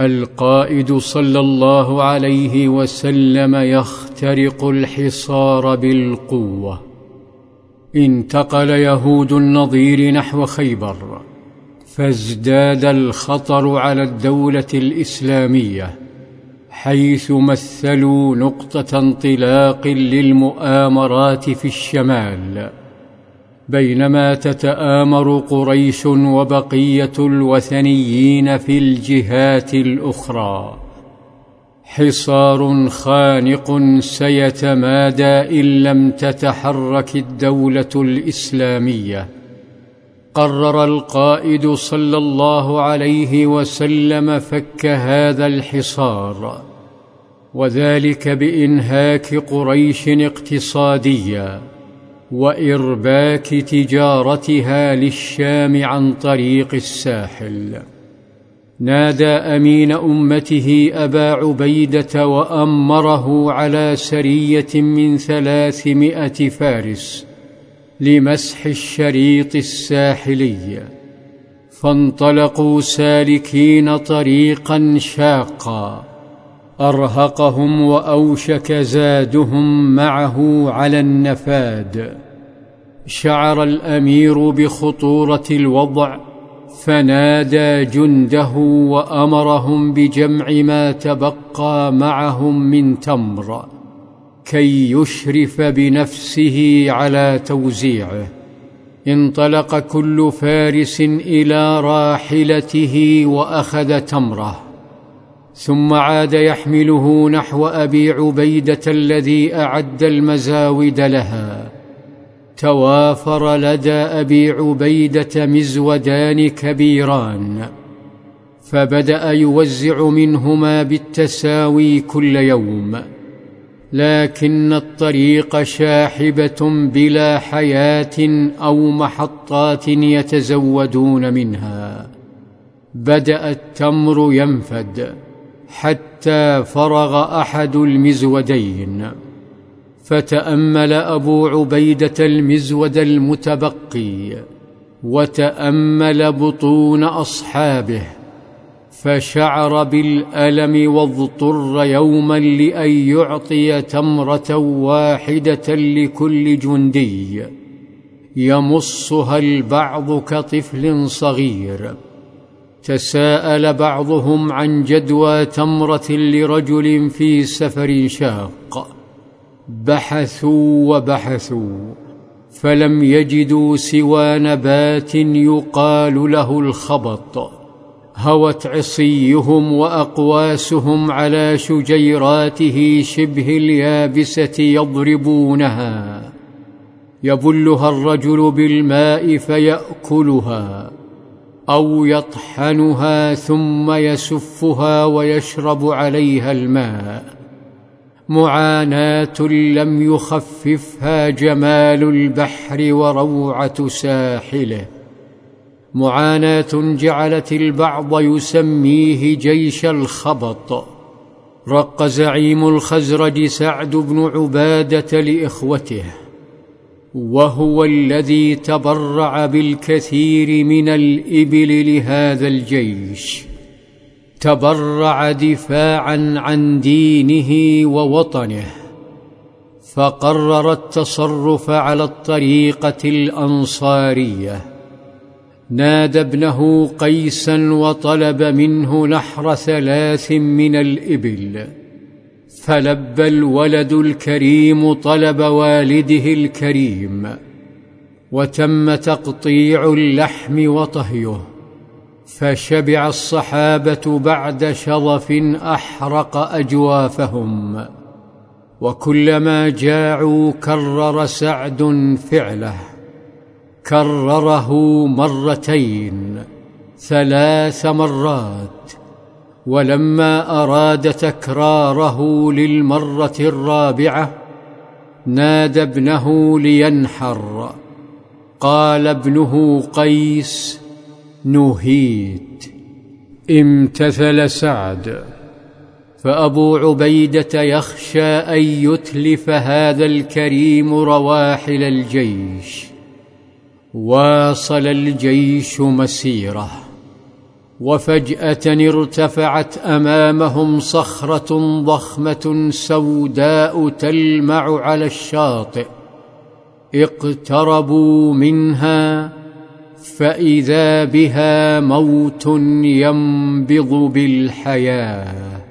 القائد صلى الله عليه وسلم يخترق الحصار بالقوة. انتقل يهود النظير نحو خيبر فازداد الخطر على الدولة الإسلامية حيث مثلوا نقطة انطلاق للمؤامرات في الشمال. بينما تتآمر قريش وبقية الوثنيين في الجهات الأخرى. حصار خانق سيتمادى إن لم تتحرك الدولة الإسلامية. قرر القائد صلى الله عليه وسلم فك هذا الحصار وذلك بإنهاك قريش اقتصاديا. وإرباك تجارتها للشام عن طريق الساحل. نادى أمين أمته أبا عبيدة وأمره على سرية من ثلاثمائة فارس لمسح الشريط الساحلي. فانطلقوا سالكين طريقا شاقا. أرهقهم وأوشك زادهم معه على النفاد. شعر الأمير بخطورة الوضع فنادى جنده وأمرهم بجمع ما تبقى معهم من تمر كي يشرف بنفسه على توزيعه. انطلق كل فارس إلى راحلته وأخذ تمره. ثم عاد يحمله نحو أبي عبيدة الذي أعد المزاود لها. توافر لدى أبي عبيدة مزودان كبيران فبدأ يوزع منهما بالتساوي كل يوم لكن الطريق شاحبة بلا حياة أو محطات يتزودون منها. بدأ التمر ينفد حتى فرغ أحد المزودين. فتأمل أبو عبيدة المزود المتبقي وتأمل بطون أصحابه فشعر بالألم واضطر يوما لأن يعطي تمرة واحدة لكل جندي يمصها البعض كطفل صغير. تساءل بعضهم عن جدوى تمرة لرجل في سفر شاق. بحثوا وبحثوا فلم يجدوا سوى نبات يقال له الخبط. هوت عصيهم وأقواسهم على شجيراته شبه اليابسة يضربونها. يبلها الرجل بالماء فيأكلها أو يطحنها ثم يسفها ويشرب عليها الماء. معاناة لم يخففها جمال البحر وروعة ساحله. معاناة جعلت البعض يسميه جيش الخبط. رق زعيم الخزرج سعد بن عبادة لإخوته. وهو الذي تبرع بالكثير من الإبل لهذا الجيش. تبرع دفاعا عن دينه ووطنه فقرر التصرف على الطريقة الأنصارية. نادى ابنه قيسا وطلب منه نحر ثلاث من الإبل. فلبى الولد الكريم طلب والده الكريم وتم تقطيع اللحم وطهيه. فشبع الصحابة بعد شظف أحرق أجوافهم وكلما جاعوا كرر سعد فعله. كرره مرتين ثلاث مرات ولما أراد تكراره للمرة الرابعة نادى ابنه لينحر. قال ابنه قيس نهيت. امتثل سعد. فأبو عبيدة يخشى أن يتلف هذا الكريم رواحل الجيش. واصل الجيش مسيره. وفجأة ارتفعت أمامهم صخرة ضخمة سوداء تلمع على الشاطئ. اقتربوا منها فإذا بها موت ينبض بالحياة.